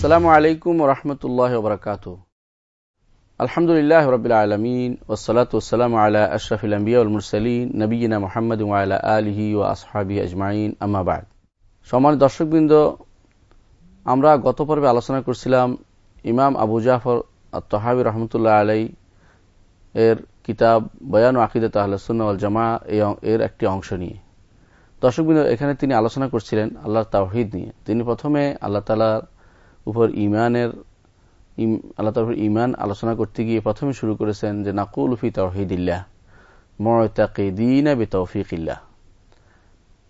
আসসালামু আলাইকুম রহমতুল্লাহ বরকাত আলহামদুলিল্লাহ রবিল আলমিন ওসলাত ওসালাম আলা আশরফুল নবীনা মোহাম্মদ আলা আলহি ও আসহাবি আজমাইন আমাবাদ সম্মানিত দর্শকবৃন্দ, আমরা গত পর্বে আলোচনা করছিলাম ইমাম আবু জাফর তহাবি রহমতুল্লাহ আলাই এর কিতাব বয়ান আকিদত আহ্লাসুল জামা এর একটি অংশ নিয়ে। দর্শকবৃন্দ, এখানে তিনি আলোচনা করছিলেন আল্লাহ তাওহিদ নিয়ে। তিনি প্রথমে আল্লাহ তালার উপর ইমানের আল্লাহ তালার ইমান আলোচনা করতে গিয়ে প্রথমে শুরু করেছেন যে, নাকুল ফি তৌফিকিল্লাহ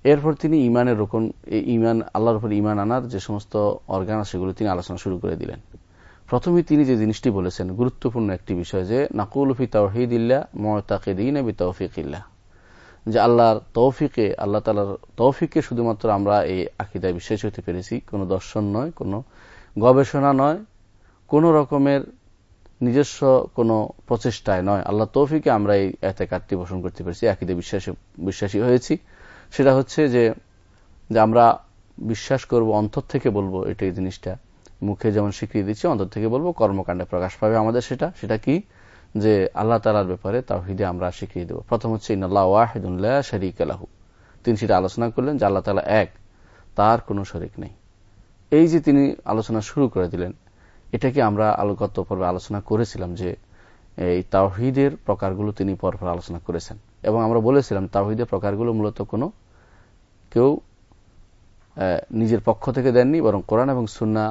এরপর তিনি ইমানের রোকন ইমান আল্লাহর উপর ইমান আনার যে সমস্ত অর্গান সেগুলো তিনি আলোচনা শুরু করে দিলেন। প্রথমে তিনি যে জিনিসটি বলেছেন, গুরুত্বপূর্ণ একটি বিষয় যে, নাকুল ফি তাওহিদিল্লাহ, মতাকিদিনা বে তৌফিকিল্লাহ যে আল্লাহর তৌফিকে, আল্লাহ তালার তৌফিকে শুধুমাত্র আমরা এই আকিদায় বিশ্বাস হতে পেরেছি, কোনো দর্শন নয়, কোনো গবেষণা নয়, কোন রকমের নিজস্ব কোনো প্রচেষ্টায় নয়। আল্লাহ তৌফিকে আমরা এই এতে কাটতি পোষণ করতে পেরেছি আকিদে বিশ্বাসী বিশ্বাসী হয়েছি। সেটা হচ্ছে যে আমরা বিশ্বাস করব, অন্তর থেকে বলব এটা এই জিনিসটা। মুখে যেমন স্বীকৃতি দিচ্ছি, অন্তর থেকে বলব, কর্মকাণ্ডে প্রকাশ পাবে আমাদের সেটা। সেটা কি? যে আল্লাহ তালার ব্যাপারে তাহিদে আমরা স্বীকৃতি দেব। প্রথম হচ্ছে ইন্নআল্লাহ ওয়াহিদুল্লাহ শরিক আলাহু তিনি সেটা আলোচনা করলেন যে আল্লাহ তালা এক, তার কোনো শরিক নেই। এই যে তিনি আলোচনা শুরু করে দিলেন, এটাকে আমরা আলোগত পর্বে আলোচনা করেছিলাম যে, এই তাওহিদের প্রকারগুলো তিনি পরপর আলোচনা করেছেন। এবং আমরা বলেছিলাম, তাওহিদের প্রকারগুলো মূলত কোনো কেউ নিজের পক্ষ থেকে দেননি, বরং কোরআন এবং সুন্না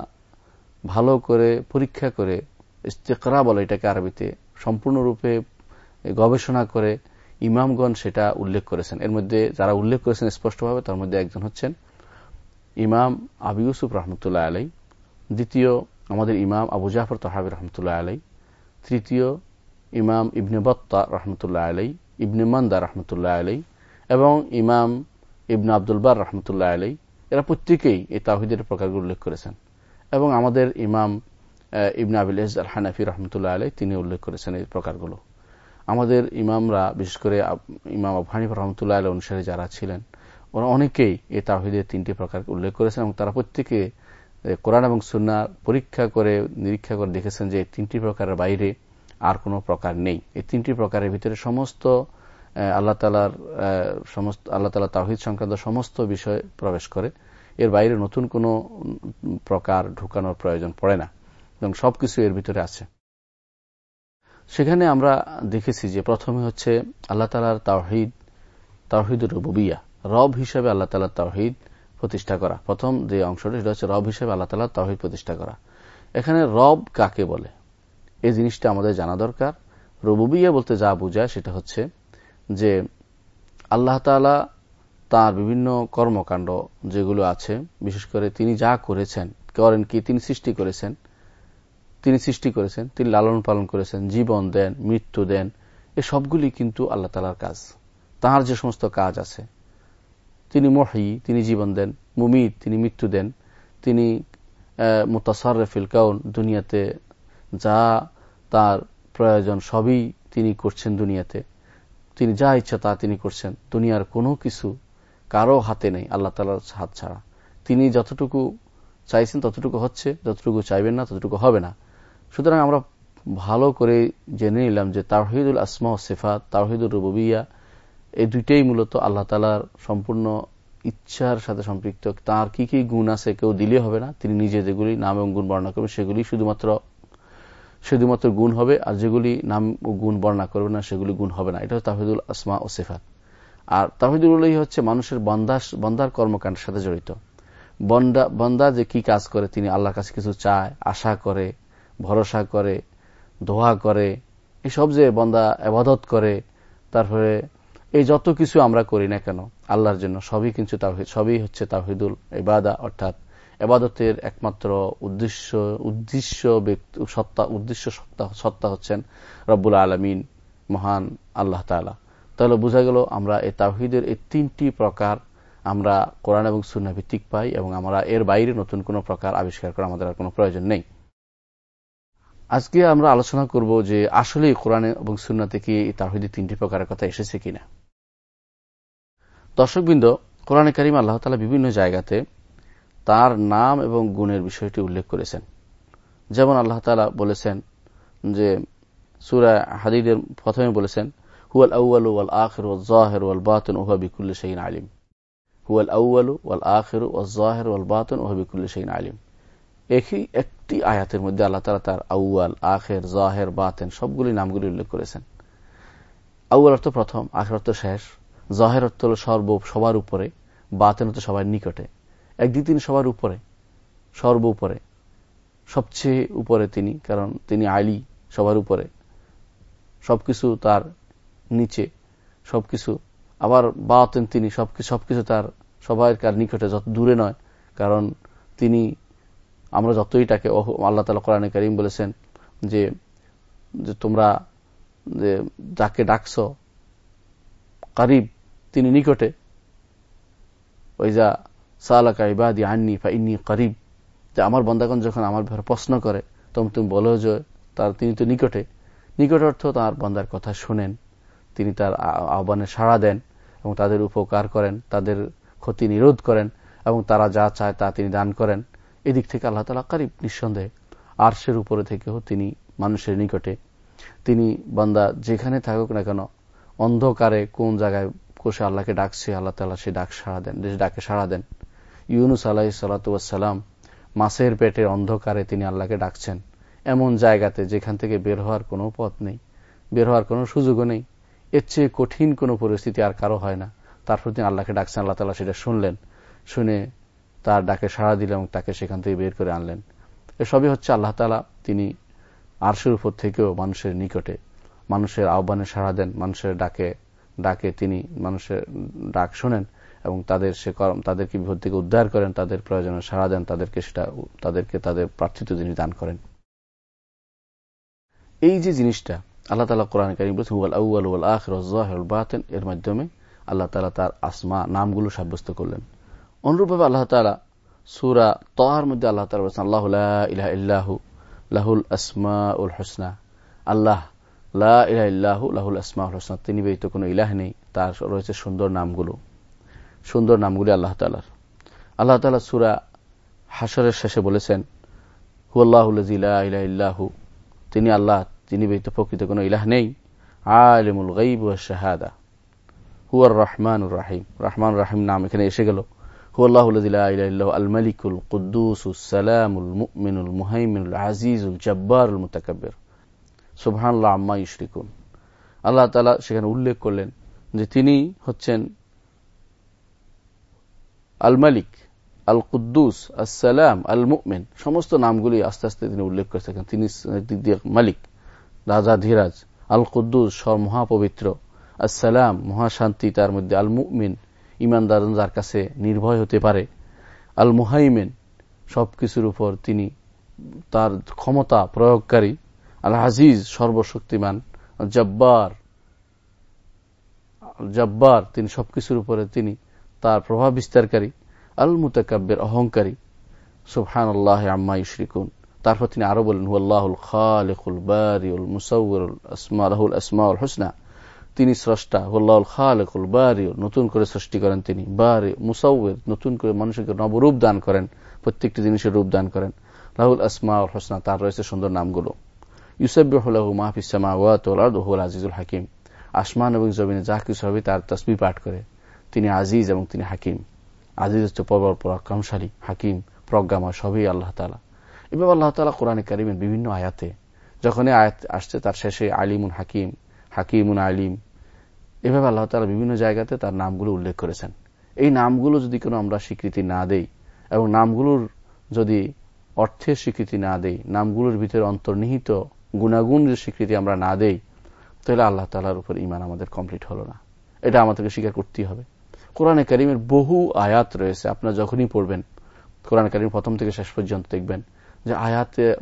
ভালো করে পরীক্ষা করে ইস্তেকরা বলে এটাকে আরবিতে সম্পূর্ণরূপে গবেষণা করে ইমামগণ সেটা উল্লেখ করেছেন। এর মধ্যে যারা উল্লেখ করেছেন স্পষ্টভাবে, তার মধ্যে একজন হচ্ছেন ইমাম আবু ইউসুফ রহমতুল্লাহ আলাই দ্বিতীয় আমাদের ইমাম আবু জাফর তহাবি রহমতুল্লাহ আলাই তৃতীয় ইমাম ইবনে বত্তা রহমতুল্লাহ আলাই ইবনে মান্দা রহমতুল্লাহ আলাই এবং ইমাম ইবনে আবদুলবার রহমতুল্লাহ আলাই এরা প্রত্যেকেই এই তাহিদের প্রকারগুলো উল্লেখ করেছেন। এবং আমাদের ইমাম ইবনে আবিল আল হানাফি রহমতুল্লাহ আলাই তিনি উল্লেখ করেছেন এই প্রকারগুলো। আমাদের ইমামরা, বিশেষ করে ইমাম আবু হানিফ রহমতুল্লাহ আলাই অনুসারে যারা ছিলেন ওরা অনেকেই এই তাহিদের তিনটি প্রকার উল্লেখ করেছেন এবং তারা প্রত্যেকে কোরআন এবং সুন্না পরীক্ষা করে, নিরীক্ষা করে দেখেছেন যে তিনটি প্রকারের বাইরে আর কোনো প্রকার নেই। এই তিনটি প্রকারের ভিতরে সমস্ত আল্লাহ তালার আল্লাহ তালা তাহিদ সংক্রান্ত সমস্ত বিষয় প্রবেশ করে। এর বাইরে নতুন কোনো প্রকার ঢুকানোর প্রয়োজন পড়ে না এবং সবকিছু এর ভিতরে আছে। সেখানে আমরা দেখেছি যে প্রথমে হচ্ছে আল্লাহ তালার তাওহিদ তাওহিদ রবুবিয়া। রব হিসেবে আল্লাহ তালার তাওহিদ প্রতিষ্ঠা করা। প্রথম যে অংশটা, সেটা হচ্ছে রব হিসেবে আল্লাহ তালার তাওহিদ প্রতিষ্ঠা করা। এখানে রব কাকে বলে? এই জিনিসটা আমাদের জানা দরকার। রবুবিয়া বলতে যা বোঝায় সেটা হচ্ছে যে আল্লাহ তালা তার বিভিন্ন কর্মকাণ্ড যেগুলো আছে, বিশেষ করে তিনি যা করেছেন, করেন কি? তিনি সৃষ্টি করেছেন। তিনি সৃষ্টি করেছেন, তিনি লালন পালন করেছেন, জীবন দেন, মৃত্যু দেন, এ সবগুলি কিন্তু আল্লাহ তালার কাজ। তাহার যে সমস্ত কাজ আছে তিনি মহি তিনি জীবন দেন। মুমিদ তিনি মৃত্যু দেন। তিনি মুতাসারফিল কাউন, দুনিয়াতে যা তার প্রয়োজন সবই তিনি করছেন দুনিয়াতে। তিনি যা ইচ্ছা তা তিনি করছেন। দুনিয়ার কোনো কিছু কারও হাতে নেই, আল্লাহ তালার হাত ছাড়া। তিনি যতটুকু চাইছেন ততটুকু হচ্ছে, যতটুকু চাইবেন না ততটুকু হবে না। সুতরাং আমরা ভালো করে জেনে নিলাম যে তাহিদুল আসমা সেফাত তাহিদুল রুবিয়া এই দুইটাই মূলত আল্লাহ তালার সম্পূর্ণ ইচ্ছার সাথে সম্পৃক্ত। তার কি কি গুণ আছে কেউ দিলে হবে না, তিনি নিজে যেগুলি নাম এবং গুণ বর্ণনা করবেন, সেগুলি শুধুমাত্র শুধুমাত্র গুণ হবে, আর যেগুলি নাম ও গুণ বর্ণনা করবে না, সেগুলি গুণ হবে না। এটা হচ্ছে তাহিদুল আসমা ও সেফাত। আর তাহিদুল্লাহ হচ্ছে মানুষের বন্দাস, বন্দার কর্মকাণ্ডের সাথে জড়িত। বন্দা বন্দা যে কি কাজ করে, তিনি আল্লাহর কাছে কিছু চায়, আশা করে, ভরসা করে, দোয়া করে, এসব যে বন্দা আবাদত করে, তারপরে এই যত কিছু আমরা করি না কেন, আল্লাহর জন্য সবই কিন্তু সবই হচ্ছে তাহিদুল এবাদা অর্থাৎ এবাদতের একমাত্র উদ্দেশ্য উদ্দেশ্য সত্তা উদ্দেশ্য সত্তা হচ্ছেন রব্বুল আলমিন, মহান আল্লাহ তালা তাহলে বোঝা গেল আমরা এই তাহিদের এই তিনটি প্রকার আমরা কোরআন এবং সুন্না ভিত্তিক পাই এবং আমরা এর বাইরে নতুন কোনো প্রকার আবিষ্কার করা আমাদের আর কোনো প্রয়োজন নেই। আজকে আমরা আলোচনা করব যে আসলে কোরআন এবং সুন্না কি তাহিদের তিনটি প্রকারের কথা এসেছে কিনা। দর্শকবৃন্দ, কোরআনে কারিম আল্লাহ তালা বিভিন্ন জায়গাতে তার নাম এবং গুণের বিষয়টি উল্লেখ করেছেন। যেমন আল্লাহ তালা বলেছেন যে সুরা হাদিদের প্রথমে বলেছেন, হুয়াল আউ্ল ওয়াল আখির ওয়াল জাহের ওয়াল বাতন ওহা বিকুল্ল শাহিন আলিম। হুয়াল আউ্ল ওয়াল আখির ওয়াল জাহের ওয়াল বাতন ওহা বিকুল্ল শাহিন আলিম। একই, একটি আয়াতের মধ্যে আল্লাহ তালা তার আউয়াল, আখের, জাহের, বাতেন সবগুলি নামগুলি উল্লেখ করেছেন। আউয়াল অর্থ প্রথম, আখের অর্থ শেষ। জাহের অর্থ হল সর্ব, সবার উপরে, বাতেন অর্থ সবার নিকটে। একদিন তিনি সবার উপরে, সর্ব উপরে। সবচেয়ে উপরে তিনি, কারণ তিনি আলী, সবার উপরে। সবকিছু তার নিচে, সবকিছু। আবার বাতেন তিনি সবকিছু সবকিছু তার সবাই কার নিকটে, যত দূরে নয়, কারণ তিনি, আমরা যতই তাকে আল্লাহ তালা কোরআন করিম বলেছেন যে তোমরা যে যাকে ডাকছ, কারিব তিনি নিকটে ওই যা সালাকা ইবাদি আননি বা ইন্নি করিব যে আমার বন্দাগণ যখন আমার ব্যাপারে প্রশ্ন করে তখন তুমি বলো যে তার, তিনি তো নিকটে নিকট অর্থ তার বন্দার কথা শোনেন, তিনি তার আহ্বানে সাড়া দেন এবং তাদের উপকার করেন, তাদের ক্ষতি নিরোধ করেন এবং তারা যা চায় তা তিনি দান করেন। এদিক থেকে আল্লাহ তালা কারিব নিঃসন্দেহে আর্শের উপরে থেকেও তিনি মানুষের নিকটে। তিনি বান্দা যেখানে থাকুক না কেন, অন্ধকারে কোন জায়গায় কোষে আল্লাহকে ডাকছে, আল্লাহ তালা সে ডাক সাড়া দেন ডাকে সাড়া দেন। ইউনুস আলাহ সালাতাম মাসের পেটের অন্ধকারে তিনি আল্লাহকে ডাকছেন। এমন জায়গাতে যেখান থেকে বের হওয়ার কোনো পথ নেই, বের হওয়ার কোনো সুযোগও নেই। এর চেয়ে কঠিন কোনো পরিস্থিতি আর কারও হয় না। তারপর তিনি আল্লাহকে ডাকছেন, আল্লাহ তালা সেটা শুনলেন, শুনে তার ডাকে সাড়া দিলেন এবং তাকে সেখান থেকে বের করে আনলেন। এসবই হচ্ছে আল্লাহ তালা তিনি আরশের উপর থেকেও মানুষের নিকটে, মানুষের আহ্বানে সাড়া দেন, মানুষের ডাকে ডাকে তিনি মানুষের ডাক শোনেন এবং তাদের সে কর্ম তাদেরকে বিপদ থেকে উদ্ধার করেন, তাদের প্রয়োজনে সাড়া দেন, তাদেরকে সেটা তাদেরকে তাদের প্রার্থিত জিনিস দান করেন। এই যে জিনিসটা, আল্লাহ তালা কোরআন কারিম বলছেন, হুয়াল আউ্ল ওয়াল আখর বাতেন এর মাধ্যমে আল্লাহ তালা তার আসমা, নামগুলো সাব্যস্ত করলেন। অনুরূপভাবে আল্লাহ তালা সুরা তহার মধ্যে আল্লাহ তালা বলছেন, আল্লাহ ইল্লাহু, লাহুল আসমা উল হোসনা আল্লাহ তিনি ব্যতীত কোনো ইলাহ নেই। তার রয়েছে সুন্দর নামগুলো। সুন্দর নামগুলি আল্লাহ তালার আল্লাহ তালা সুরা হাসরের শেষে বলেছেন, হুয়াল্লাহু তিনি আল্লাহ, তিনি ব্যতীত প্রকৃত কোনো ইলাহ নেই। আলিমুল গাইব শাহাদা হুয়ার রহমান রাহিম। রহমান রাহিম নাম এখানে এসে গেল। আল মালিকুল কুদ্দুস সালামুল মুমিনুল মুহাইমিনুল আজিজুল জব্বারুল মুতাকাব্বির। সুবহানাল্লাহ আম্মা ইশরিকুন আল্লাহ তাআলা সেখানে উল্লেখ করলেন যে তিনি হচ্ছেন আল মালিক আল কুদ্দুস আসসালাম আল মুকমেন সমস্ত নামগুলি আস্তে আস্তে তিনি উল্লেখ করে থাকেন তিনি মালিক, রাজা, ধীরাজ আল কুদ্দুস সর মহাপবিত্র আসসালাম, মহাশান্তি, তার মধ্যে আল মুকমিন ইমানদার যার কাছে নির্ভয় হতে পারে আল মুহাইমেন সবকিছুর উপর তিনি তার ক্ষমতা প্রয়োগকারী। আল আজিজ সর্বশক্তিমান জব্বার জব্বার তিনি সবকিছুর উপরে তিনি তার প্রভাব বিস্তারকারী আল মুতাকাব্যের অহংকারী সুবহান আল্লাহ আম্মা ইশরিকুন তারপর তিনি আরও বলেন হোসনা। তিনি স্রষ্টা হুল্লাহুল খালিকুল বারিউল, নতুন করে সৃষ্টি করেন তিনি। বারি মুসাউর নতুন করে মানুষকে নবরূপ দান করেন, প্রত্যেকটি জিনিসের রূপ দান করেন। রাহুল আসমাউল হোসনা, তার রয়েছে সুন্দর নামগুলো। আজিজুল হাকিম। আসমান এবং জমিনে যা কিছু হবে তার তসবি পাঠ করে। তিনি আজিজ এবং তিনি হাকিম। আজিজ হচ্ছে প্রবল পরাক্রমশালী, হাকিম প্রজ্ঞামা সবই আল্লাহ তালা এভাবে আল্লাহ তালা কোরআন কারিমের বিভিন্ন আয়াতে যখন আয়াত আসছে তার শেষে আলিমুন হাকিম, হাকিমুন আলিম। এভাবে আল্লাহ তালা বিভিন্ন জায়গাতে তার নামগুলো উল্লেখ করেছেন। এই নামগুলো যদি কোনো আমরা স্বীকৃতি না দেই এবং নামগুলোর যদি অর্থের স্বীকৃতি না দেই, নামগুলোর ভিতরে অন্তর্নিহিত গুণাগুণ যে স্বীকৃতি আমরা না দেই, তাহলে আল্লাহ তালার উপর ইমান আমাদের কমপ্লিট হলো না। এটা আমাদেরকে স্বীকার করতেই হবে। কোরআনে করিমের বহু আয়াত রয়েছে। আপনার যখনই পড়বেন, কোরআন করিম প্রথম থেকে শেষ পর্যন্ত দেখবেন যে আয়াতে,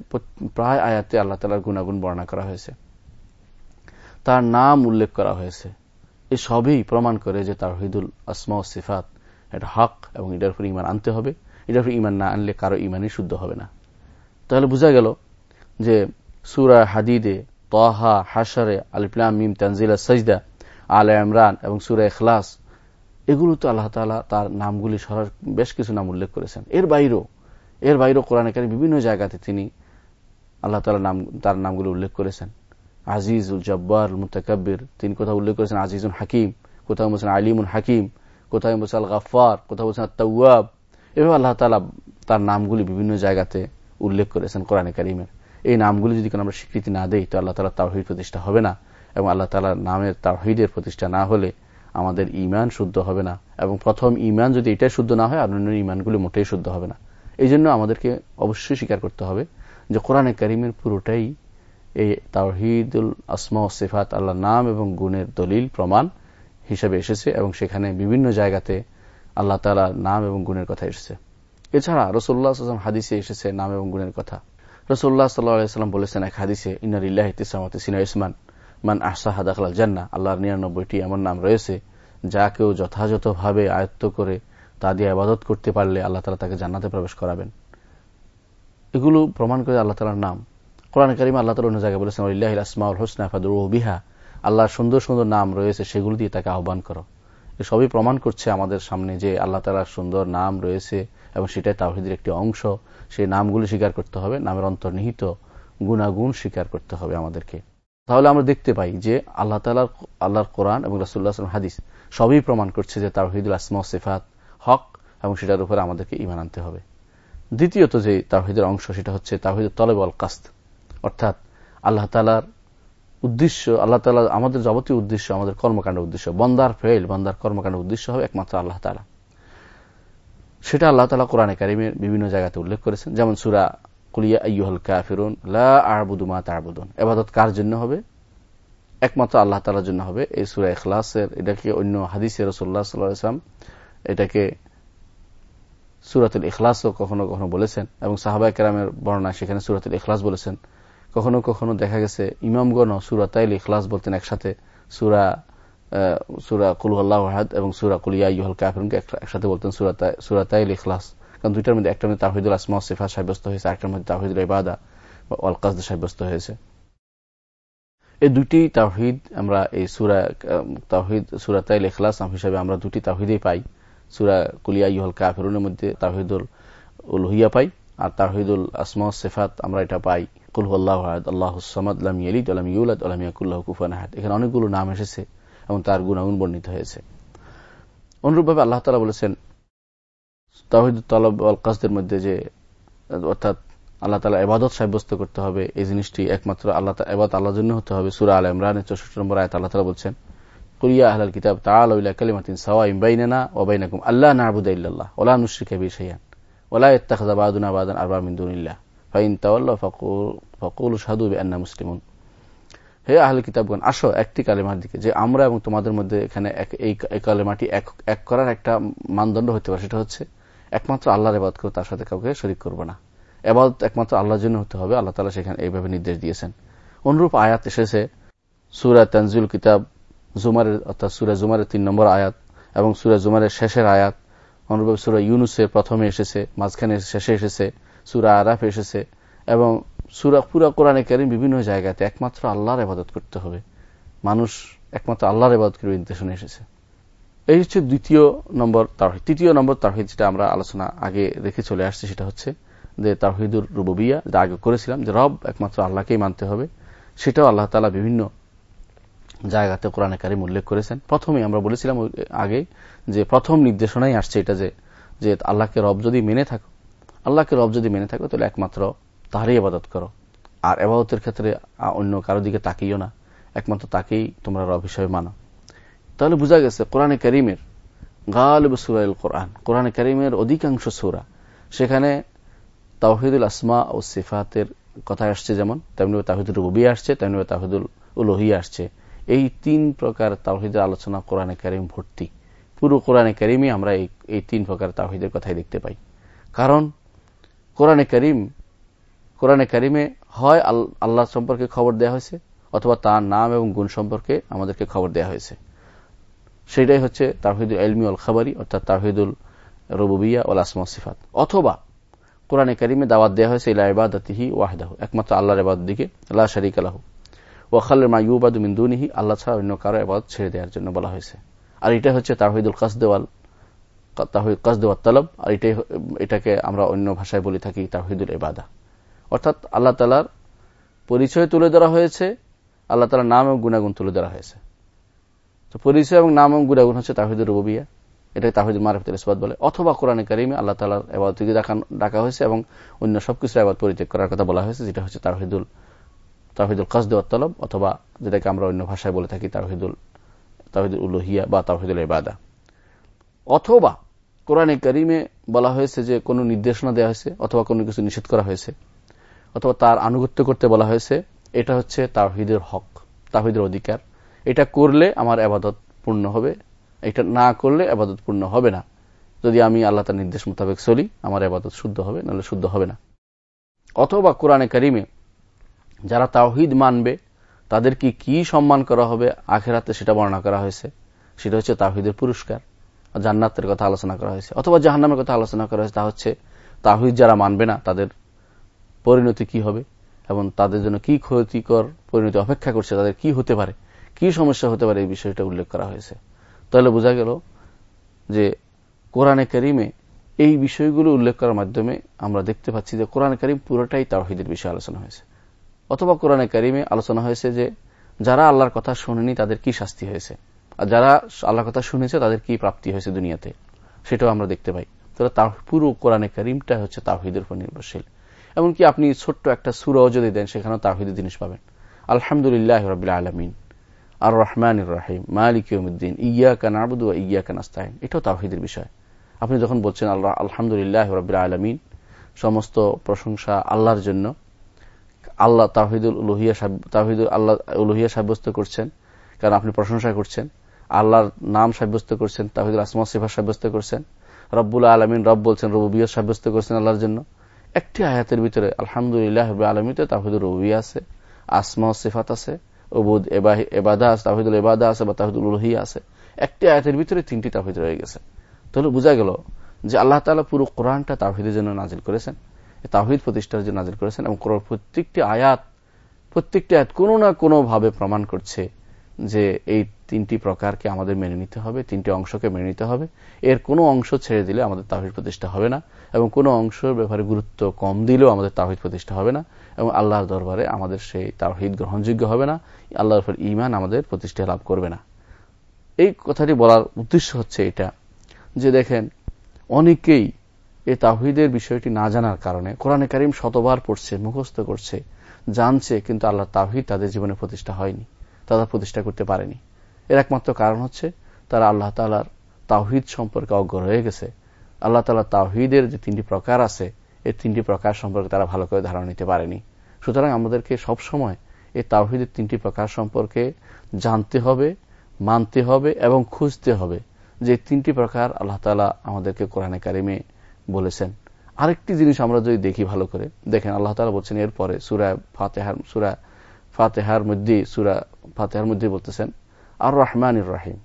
প্রায় আয়াতে আল্লাহ তালার গুণাগুণ বর্ণনা করা হয়েছে। তার নাম উল্লেখ করা হয়েছে। এই সবই প্রমাণ করে যে তার হিদুল আসমা সিফাত এটা হক এবং এটার উপর ইমান আনতে হবে। এটার উপর ইমান না আনলে কারও ইমানই শুদ্ধ হবে না। তাহলে বোঝা গেল যে সুরা হাদিদে, তহা হাসারে আলিপ্লাম মিম, তানজিলা, সজদা, আল ইমরান এবং সুরা এখলাস এগুলো তো আল্লাহ তালা তার নামগুলি সরার বেশ কিছু নাম উল্লেখ করেছেন। এর বাইরেও এর বাইরেও কোরআন কোরআনকারী বিভিন্ন জায়গাতে তিনি আল্লাহ তালা নাম, তার নামগুলো উল্লেখ করেছেন। আজিজুল জব্বার, মুতাকাব্বির, তিনি কোথাও উল্লেখ করেছেন আজিজুল হাকিম, কোথাও বলছেন আলিমুল হাকিম, কোথাও বলছেন আল গাফার কোথাও বলছেন তাওয়াব এভাবে আল্লাহ তালা তার নামগুলি বিভিন্ন জায়গাতে উল্লেখ করেছেন কোরআনে কারিমের। এই নামগুলি যদি আমরা স্বীকৃতি না দেই, তো আল্লাহ তালা তাহিদ প্রতিষ্ঠা হবে না এবং আল্লাহ তালার নামের তাহিদের প্রতিষ্ঠা না হলে আমাদের ইমান শুদ্ধ হবে না এবং প্রথম ইমান যদি এটাই শুদ্ধ না হয় অন্যান্য ইমানগুলি মোটেই শুদ্ধ হবে না। এই জন্য আমাদেরকে অবশ্যই স্বীকার করতে হবে যে কোরআনে করিমের পুরোটাই এই তাহিদুল আসমা সেফাত আল্লাহ নাম এবং গুণের দলিল, প্রমাণ হিসেবে এসেছে এবং সেখানে বিভিন্ন জায়গাতে আল্লাহ তালা নাম এবং গুণের কথা এসেছে। এছাড়া আসলাম হাদিসে এসেছে নাম এবং গুণের কথা। রসুল্লাহ সাল্লাহাম বলেছেন এক হাদিসে ইনার ইল্লাহ ইতিসামতি সিনা ইসমান, মান আহসাহা দাখলাল জান্না আল্লাহর নিরানব্বইটি এমন নাম রয়েছে, যা কেউ যথাযথভাবে আয়ত্ত করে তা দিয়ে আবাদত করতে পারলে আল্লাহ তালা তাকে জান্নাতে প্রবেশ করাবেন। এগুলো প্রমাণ করে আল্লাহ তালার নাম। কোরআন করিম আল্লাহ তালা অন্য জায়গায় বলেছেন ইল্লাহ আসমাউল হোসনা ফাদুর বিহা। আল্লাহর সুন্দর সুন্দর নাম রয়েছে, সেগুলো দিয়ে তাকে আহ্বান করো। সবই প্রমাণ করছে আমাদের সামনে যে আল্লাহ তালার সুন্দর নাম রয়েছে এবং সেটাই তাহিদের একটি অংশ। সেই নামগুলি স্বীকার করতে হবে, নামের অন্তর্নিহিত গুণাগুণ স্বীকার করতে হবে আমাদেরকে। তাহলে আমরা দেখতে পাই যে আল্লাহ তালার আল্লাহর কোরআন এবং রাসুল্লাহ হাদিস সবই প্রমাণ করছে যে তাহিদুল আসমা সেফাত, হক এবং সেটার উপরে আমাদেরকে ইমান আনতে হবে। দ্বিতীয়ত যে তাহিদের অংশ সেটা হচ্ছে তাহিদ তলেব আল কাস্ত অর্থাৎ আল্লাহ তালার উদ্দেশ্য, আল্লাহ তালা আমাদের যাবতীয় উদ্দেশ্য, আমাদের কর্মকাণ্ডের উদ্দেশ্য। বন্দার ফেল বন্দার কর্মকাণ্ডের উদ্দেশ্য হবে একমাত্র আল্লাহ তালা সেটা আল্লাহ তালা কোরআনে কারিমের বিভিন্ন জায়গাতে উল্লেখ করেছেন। যেমন সুরা কুলিয়া আইয়ুহল কাফিরুন, লা আবুদুমা তাবুদুন। এবাদত কার জন্য হবে? একমাত্র আল্লাহ তালার জন্য হবে। এই সুরা এখলাসের এটাকে অন্য হাদিসে রসুল্লাহ সাল্লাম এটাকে সুরাতুল ইখলাসও কখনো কখনো বলেছেন এবং সাহাবাই কেরামের বর্ণনা সেখানে সুরাতুল ইখলাস বলেছেন। কখনো কখনো দেখা গেছে ইমামগণ সুরাতাইল ইখলাস বলতেন একসাথে। সুরা সুরা কুলুল্লাহ হাদ এবং সুরা কুলিয়া ইহল কাফরুনকে একসাথে বলতেন সুরাতাইল ইখলাস। কারণ দুইটার মধ্যে একটা মধ্যে তাহিদুল আসমা সিফা সাব্যস্ত হয়েছে একটার মধ্যে তাহিদুল ইবাদা বা অলকাজ সাব্যস্ত হয়েছে। এই দুটি তাহিদ আমরা এই সুরা তাহিদ সুরাতাইল ইখলাস হিসাবে আমরা দুটি তাহিদেই পাই। সুরা কুলিয়া ইহল কাফেরুনের মধ্যে তাহিদুল উলহিয়া পাই আর তাহিদুল আসমা সেফাত আমরা এটা পাই। কুলহুল্লাহ আল্লাহ সামাদ আলাম ইয়ালিদ ইউলাদ আলাম ইয়াকুল্লাহ কুফান এখানে অনেকগুলো নাম এসেছে। এবং তার গুণাগুণ বর্ণিত হয়েছে। অনুরূপভাবে আল্লাহ তালা বলেছেন তাহিদ তলব আল মধ্যে যে, অর্থাৎ আল্লাহ তালা এবাদত সাব্যস্ত করতে হবে, এই জিনিসটি একমাত্র আল্লাহ এবাদ আল্লাহর জন্য হতে হবে। সুরা আল ইমরানের চৌষট্টি নম্বর আয়ত আল্লাহ তালা বলছেন আহলাল কিতাব তাআলা কালিমাতিন সাওয়াইন বাইনানা ওয়া বাইনাকুম আল্লা না'বুদা ইল্লাল্লাহ ওয়া লা নুশরিকা বিহি শাইআন ওয়া লা ইয়াত্তাখিযা বা'দুনা বা'দান আরবা ফাইন তাওয়াল্লাউ ফাকুলু শাহাদু বিআন্না মুসলিমুন। হে আহলে কিতাবগণ, আসো একটি কালেমার দিকে, যে আমরা এবং তোমাদের মধ্যে এখানে এই কালেমাটি এক করার একটা মানদণ্ড হতে পারে। সেটা হচ্ছে একমাত্র আল্লাহর এবাদ করে তার সাথে কাউকে শরিক করবে না। এবাদ একমাত্র আল্লাহর জন্য হতে হবে। আল্লাহ তালা সেখানে এইভাবে নির্দেশ দিয়েছেন। অনুরূপ আয়াত এসেছে সুরা তানজুল কিতাব, জুমারের, অর্থাৎ সুরা জুমারের তিন নম্বর আয়াত এবং সুরা জুমারের শেষের আয়াত। অনুরূপ সুরা ইউনুসের প্রথমে এসেছে, মাঝখানে শেষে এসেছে, সুরা আরাফ এসেছে এবং পুরা কোরআনে কারিম বিভিন্ন জায়গাতে একমাত্র আল্লাহর আবাদত করতে হবে। মানুষ একমাত্র আল্লাহর আবাদত করে নির্দেশনা এসেছে। এই হচ্ছে দ্বিতীয় নম্বর তাহিদ তৃতীয় নম্বর তাহিদ যেটা আমরা আলোচনা আগে রেখে চলে আসছি সেটা হচ্ছে যে তাহিদুর রুবিয়া যেটা আগে করেছিলাম যে রব একমাত্র আল্লাহকেই মানতে হবে। সেটাও আল্লাহ তালা বিভিন্ন জায়গাতে কোরআনে কারিম উল্লেখ করেছেন। প্রথমে আমরা বলেছিলাম আগে যে প্রথম নির্দেশনাই আসছে এটা যে যে আল্লাহকে রব যদি মেনে থাকো, আল্লাহকে রব যদি মেনে থাকো তাহলে একমাত্র তাহারই আবাদত করো। আর এবাদতের ক্ষেত্রে অন্য কারও দিকে তাকিও না। একমাত্র তাকেই তোমরা রব হিসেবে মানো। তাহলে বোঝা গেছে, কোরআনে করিমের গালব সুরাইল কোরআন, কোরআনে করিমের অধিকাংশ সুরা, সেখানে তাহিদুল আসমা ও সিফাতের কথা আসছে যেমন তেমনি তাহিদুল রবি আসছে তেমনি তাহিদুল উলহি আসছে। এই তিন প্রকার তাহিদের আলোচনা কোরআনে করিম ভর্তি। পুরো কোরআনে করিমই আমরা এই তিন প্রকার তাহিদের কথাই দেখতে পাই। কারণ কোরআনে করিম কোরআনে কারিমে হয় আল্লাহ সম্পর্কে খবর দেওয়া হয়েছে, অথবা তার নাম এবং গুণ সম্পর্কে আমাদেরকে খবর দেয়া হয়েছে। সেটাই হচ্ছে তাহিদুল এলমি অল খাবারি, অর্থাৎ তাহিদুল রবুবিয়া ওল আসমা সিফাত। অথবা কোরআনে কারিমে দাওয়াত দেওয়া হয়েছে, ইলা ইবাদতিহি ওয়াহদাহু, একমাত্র আল্লাহর এবাদ দিকে আল্লাহ শরিক আলাহু ওয়াখালের মাইবাদু মিন্দুনিহি আল্লাহ ছাড়া অন্য কারও এবাদ ছেড়ে দেওয়ার জন্য বলা হয়েছে। আর এটা হচ্ছে তাহিদুল কাসদেওয়াল তাহিদ কাসদেওয়াল তলব, আর এটাই এটাকে আমরা অন্য ভাষায় বলে থাকি তাহিদুল এবাদা অর্থাৎ আল্লাহ তালার পরিচয় তুলে ধরা হয়েছে, আল্লাহ তালার নাম এবং গুণাগুণ তুলে ধরা হয়েছে। তো পরিচয় এবং নাম এবং গুণাগুণ হচ্ছে তাহিদুল রবিয়া এটাকে তাহিদুল মারফতুল ইসবাদ বলে। অথবা কোরআনে কারিমে আল্লাহ তালার এবাদকে ডাকা হয়েছে এবং অন্য সবকিছু এবার পরিত্যাগ করার কথা বলা হয়েছে, যেটা হচ্ছে তাহিদুল তাহিদুল কাসদ তলব, অথবা যেটাকে আমরা অন্য ভাষায় বলে থাকি তাহিদুল তাহিদুল উলুহিয়া বা তাহিদুল এবাদা অথবা কোরআনে কারিমে বলা হয়েছে যে কোনো নির্দেশনা দেওয়া হয়েছে, অথবা কোনো কিছু নিষেধ করা হয়েছে। অথবা তার আনুগত্য করতে বলা হয়েছে, এটা হচ্ছে তাহিদের হক তাহিদের অধিকার। এটা করলে আমার আবাদত পূর্ণ হবে, এটা না করলে আবাদত পূর্ণ হবে না। যদি আমি আল্লাহ তার নির্দেশ মোতাবেক চলি, আমার আবাদত শুদ্ধ হবে, নাহলে শুদ্ধ হবে না। অথবা কোরআনে করিমে যারা তাওহিদ মানবে তাদের কি কি সম্মান করা হবে? আখেরাতে সেটা বর্ণনা করা হয়েছে। সেটা হচ্ছে তাহিদের পুরস্কার। জান্নাতের কথা আলোচনা করা হয়েছে। অথবা জাহান্নামের কথা আলোচনা করা হয়েছে, তা হচ্ছে তাহিদ যারা মানবে না, তাদের পরিণতি কি হবে? এবং তাদের জন্য কি ক্ষতিকর পরিণতি অপেক্ষা করছে? তাদের কি হতে পারে? কি সমস্যা হতে পারে? এই বিষয়টা উল্লেখ করা হয়েছে। তাহলে বোঝা গেল যে কোরআনে করিমে এই বিষয়গুলো উল্লেখ করার মাধ্যমে আমরা দেখতে পাচ্ছি যে কোরআন করিম পুরোটাই তাওহিদের বিষয়ে আলোচনা হয়েছে। অথবা কোরআনে কারিমে আলোচনা হয়েছে যে যারা আল্লাহর কথা শুনেনি তাদের কি শাস্তি হয়েছে? আর যারা আল্লাহর কথা শুনেছে তাদের কি প্রাপ্তি হয়েছে দুনিয়াতে? সেটাও আমরা দেখতে পাই। তাহলে তার পুরো কোরআনে কারিমটা হচ্ছে তাহিদের উপর নির্ভরশীল। এমনকি আপনি ছোট্ট একটা সুরও যদি দেন, সেখানেও তাহিদের জিনিস পাবেন। আলহামদুলিল্লাহ রবিল আলমিন। আর রহমান রাহিম। মালিক ইয়মুদ্দিন ইয়া কান আবুদু ইয়া কান আস্তাইন এটাও তাহিদের বিষয়। আপনি যখন বলছেন আল্লাহ, আলহামদুলিল্লাহ রবিল আলমিন, সমস্ত প্রশংসা আল্লাহর জন্য, আল্লাহ তাহিদুল উলুহিয়া তাহিদুল আল্লাহ উলুহিয়া সাব্যস্ত করছেন, কারণ আপনি প্রশংসা করছেন, আল্লাহর নাম সাব্যস্ত করছেন তাহিদুল আসমা সিফা সাব্যস্ত করছেন, রব্বুল আলমিন রব বলছেন রবিয়া সাব্যস্ত করছেন আল্লাহর জন্য। একটি আয়াতের ভিতরে আলহামদুলিল্লাহ আলমীতে তাহিদুল রবিয়া আছে, আসমা সিফাত আছে ওবুদ এবাদা আছে তাহিদুল এবাদা আছে বা তাহিদুল উলহিয়া আছে। একটি আয়াতের ভিতরে তিনটি তাহিদ রয়ে গেছে। তাহলে বোঝা গেল যে আল্লাহ তালা পুরো কোরআনটা তাহিদের জন্য নাজিল করেছেন তাহিদ প্রতিষ্ঠার জন্য নাজিল করেছেন এবং কোরআন প্রত্যেকটি আয়াত প্রত্যেকটি আয়াত কোনো না কোনো ভাবে প্রমাণ করছে যে এই তিনটি প্রকারকে আমাদের মেনে নিতে হবে, তিনটি অংশকে মেনে নিতে হবে। এর কোনো অংশ ছেড়ে দিলে আমাদের তাহিদ প্রতিষ্ঠা হবে না। এবং কোনো অংশের ব্যাপারে গুরুত্ব কম দিলেও আমাদের তাহিদ প্রতিষ্ঠা হবে না এবং আল্লাহর দরবারে আমাদের সেই তাহিদ গ্রহণযোগ্য হবে না, আল্লাহর উপর ইমান আমাদের প্রতিষ্ঠা লাভ করবে না। এই কথাটি বলার উদ্দেশ্য হচ্ছে এটা, যে দেখেন, অনেকেই এই তাহিদের বিষয়টি না জানার কারণে কোরআনে কারিম শতবার পড়ছে, মুখস্থ করছে, জানছে, কিন্তু আল্লাহ তাহিদ তাদের জীবনে প্রতিষ্ঠা হয়নি, তারা প্রতিষ্ঠা করতে পারেনি। এর একমাত্র কারণ হচ্ছে তারা আল্লাহ তালার তাহিদ সম্পর্কে অজ্ঞ হয়ে গেছে। আল্লাহ তালা তাহিদের যে তিনটি প্রকার আছে, এই তিনটি প্রকার সম্পর্কে তারা ভালো করে ধারণা নিতে পারেনি। সুতরাং আমাদেরকে সব সময় এই তাহিদের তিনটি প্রকার সম্পর্কে জানতে হবে, মানতে হবে এবং খুঁজতে হবে যে তিনটি প্রকার আল্লাহ তালা আমাদেরকে কোরআনে কারিমে বলেছেন। আরেকটি জিনিস আমরা যদি দেখি ভালো করে, দেখেন আল্লাহ তালা বলছেন, এরপরে সুরা ফাতেহার সুরা ফাতেহার মধ্যে, সুরা ফাতেহার মধ্যে বলতেছেন আর রহমান রাহিম।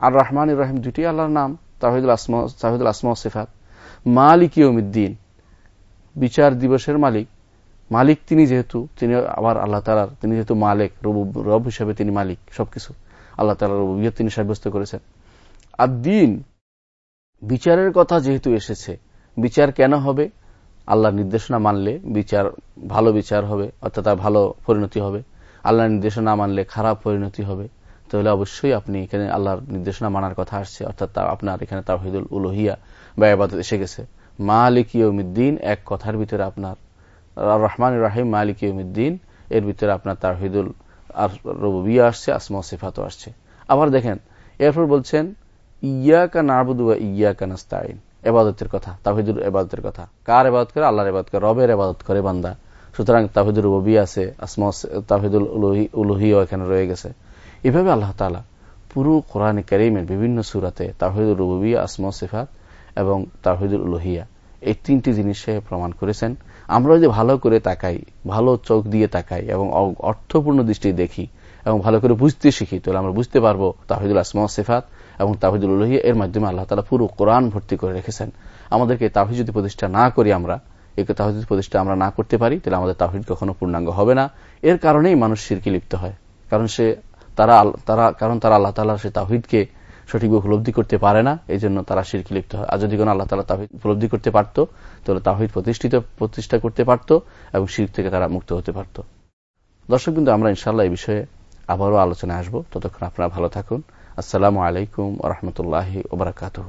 আর রহমান রাহিম দুটি আল্লাহর নাম। তাহিদুল আসমা সিফাত। মালিক ইয়মিদ্দিন বিচার দিবসের মালিক। মালিক তিনি যেহেতু, তিনি আবার আল্লাহ তালার তিনি যেহেতু মালিক, রব রব হিসেবে তিনি মালিক সবকিছু। আল্লাহ তালার রবিয়ত তিনি সাব্যস্ত করেছেন। আর দিন বিচারের কথা যেহেতু এসেছে, বিচার কেন হবে? আল্লাহর নির্দেশনা মানলে বিচার, ভালো বিচার হবে, অর্থাৎ ভালো পরিণতি হবে। আল্লাহর নির্দেশনা মানলে খারাপ পরিণতি হবে। তাহলে অবশ্যই আপনি এখানে আল্লাহর নির্দেশনা মানার কথা আসছে, অর্থাৎ আপনার এখানে তাহিদুল উলোহিয়া বা আবাদত এসে গেছে। মালিক ইয়মিদ্দিন এক কথার ভিতরে আপনার রহমান রাহিম মালিক ইয়মিদ্দিন এর ভিতরে আপনার তাহিদুল আর রবিয়া আসছে, আসমা সিফাতও আসছে। আবার দেখেন, এরপর বলছেন, ইয়াকা নাবুদু ইয়াকা নাস্তাইন এবাদতের কথা তাহিদুল এবাদতের কথা। কার এবাদত করে? আল্লাহর এবাদত করে, রবের এবাদত করে বান্দা। সুতরাং তাহিদুল রবি আছে, আসমা তাহিদুল উলুহিও এখানে রয়ে গেছে। এভাবে আল্লাহ তালা পুরো কোরআন করিমের বিভিন্ন সুরাতে তাহিদুল রবিয়া আসমা সিফাত এবং তাহিদুল উলহিয়া এই তিনটি জিনিসে প্রমাণ করেছেন। আমরা যদি ভালো করে তাকাই, ভালো চোখ দিয়ে তাকাই এবং অর্থপূর্ণ দৃষ্টি দেখি এবং ভালো করে বুঝতে শিখি, তাহলে আমরা বুঝতে পারব তাহিদুল আসমা সিফাত এবং তাহিদুল উলহিয়া এর মাধ্যমে আল্লাহ তালা পুরো কোরআন ভর্তি করে রেখেছেন। আমাদেরকে তাহিদ যদি প্রতিষ্ঠা না করি আমরা এই তাহিদ প্রতিষ্ঠা আমরা না করতে পারি, তাহলে আমাদের তাহিদ কখনো পূর্ণাঙ্গ হবে না। এর কারণেই মানুষ সিরকি লিপ্ত হয়। কারণ সে তারা তারা, কারণ তারা আল্লাহ তালা সে তাহিদকে সঠিক উপলব্ধি করতে পারে না এই জন্য তারা শিরকি লিপ্ত হয়। আর যদি কোনো আল্লাহ তালা তাহিদ উপলব্ধি করতে পারত, তাহলে তাহিদ প্রতিষ্ঠিত, প্রতিষ্ঠা করতে পারত এবং শির থেকে তারা মুক্ত হতে পারত। দর্শক কিন্তু আমরা ইনশাল্লাহ এই বিষয়ে আবারও আলোচনায় আসব। ততক্ষণ আপনারা ভালো থাকুন। আসসালামু আলাইকুম রহমতুল্লাহ ওবরাকাতহ